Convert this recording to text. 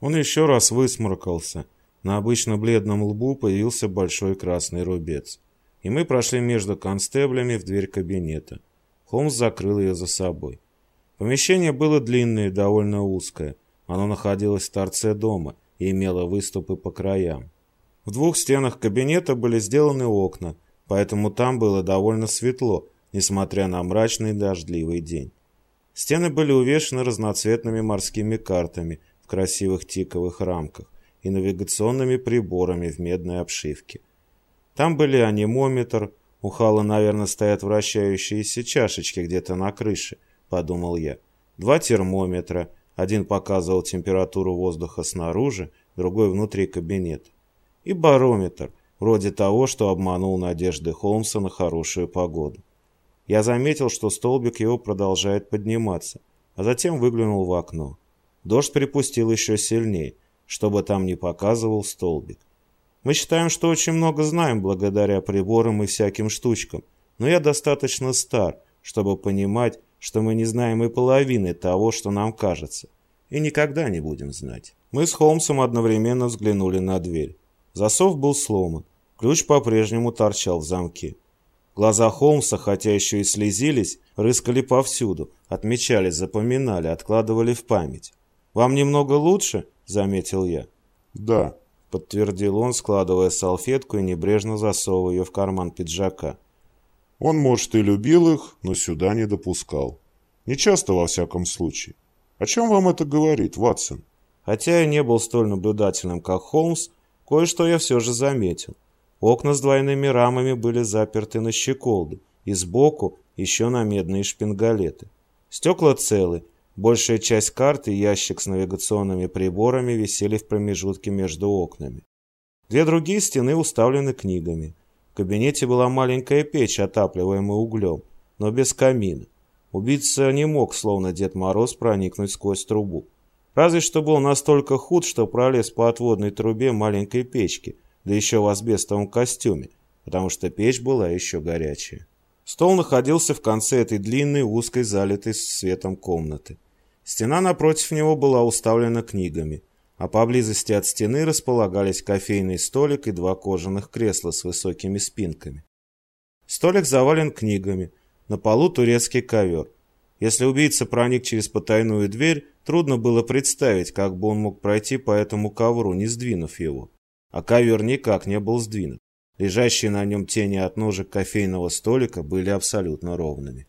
Он еще раз высморкался. На обычно бледном лбу появился большой красный рубец. И мы прошли между констеблями в дверь кабинета. Холмс закрыл ее за собой. Помещение было длинное и довольно узкое. Оно находилось в торце дома и имело выступы по краям. В двух стенах кабинета были сделаны окна, поэтому там было довольно светло, несмотря на мрачный дождливый день. Стены были увешаны разноцветными морскими картами красивых тиковых рамках и навигационными приборами в медной обшивке. Там были анимометр, у Хала, наверное, стоят вращающиеся чашечки где-то на крыше, подумал я. Два термометра, один показывал температуру воздуха снаружи, другой внутри кабинета. И барометр, вроде того, что обманул надежды Холмса на хорошую погоду. Я заметил, что столбик его продолжает подниматься, а затем выглянул в окно. Дождь припустил еще сильнее, чтобы там не показывал столбик. Мы считаем, что очень много знаем благодаря приборам и всяким штучкам, но я достаточно стар, чтобы понимать, что мы не знаем и половины того, что нам кажется, и никогда не будем знать. Мы с Холмсом одновременно взглянули на дверь. Засов был сломан, ключ по-прежнему торчал в замке. Глаза Холмса, хотя еще и слезились, рыскали повсюду, отмечали, запоминали, откладывали в память. «Вам немного лучше?» – заметил я. «Да», – подтвердил он, складывая салфетку и небрежно засовывая ее в карман пиджака. «Он, может, и любил их, но сюда не допускал. Не часто, во всяком случае. О чем вам это говорит, Ватсон?» Хотя я не был столь наблюдательным, как Холмс, кое-что я все же заметил. Окна с двойными рамами были заперты на щеколду, и сбоку еще на медные шпингалеты. Стекла целы, большая часть карты и ящик с навигационными приборами висели в промежутке между окнами. Две другие стены уставлены книгами. В кабинете была маленькая печь, отапливаемая углем, но без камина. Убийца не мог, словно Дед Мороз, проникнуть сквозь трубу. Разве что был настолько худ, что пролез по отводной трубе маленькой печки – да еще в асбестовом костюме, потому что печь была еще горячая. Стол находился в конце этой длинной, узкой, залитой светом комнаты. Стена напротив него была уставлена книгами, а поблизости от стены располагались кофейный столик и два кожаных кресла с высокими спинками. Столик завален книгами, на полу турецкий ковер. Если убийца проник через потайную дверь, трудно было представить, как бы он мог пройти по этому ковру, не сдвинув его а ковер никак не был сдвинут. Лежащие на нем тени от ножек кофейного столика были абсолютно ровными.